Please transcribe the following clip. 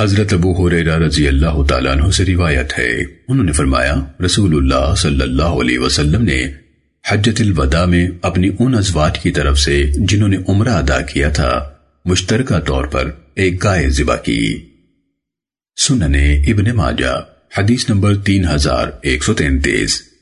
حضرت ابو حریرہ رضی اللہ تعالیٰ عنہ سے روایت ہے۔ انہوں نے فرمایا رسول اللہ صلی اللہ علیہ وسلم نے حجت الوداع میں اپنی ان ازواج کی طرف سے جنہوں نے عمرہ ادا کیا تھا، مشترکہ طور پر ایک گائے ذبح کی۔ سننے ابن ماجہ، حدیث نمبر تین ہزار ایک سو تینتیس۔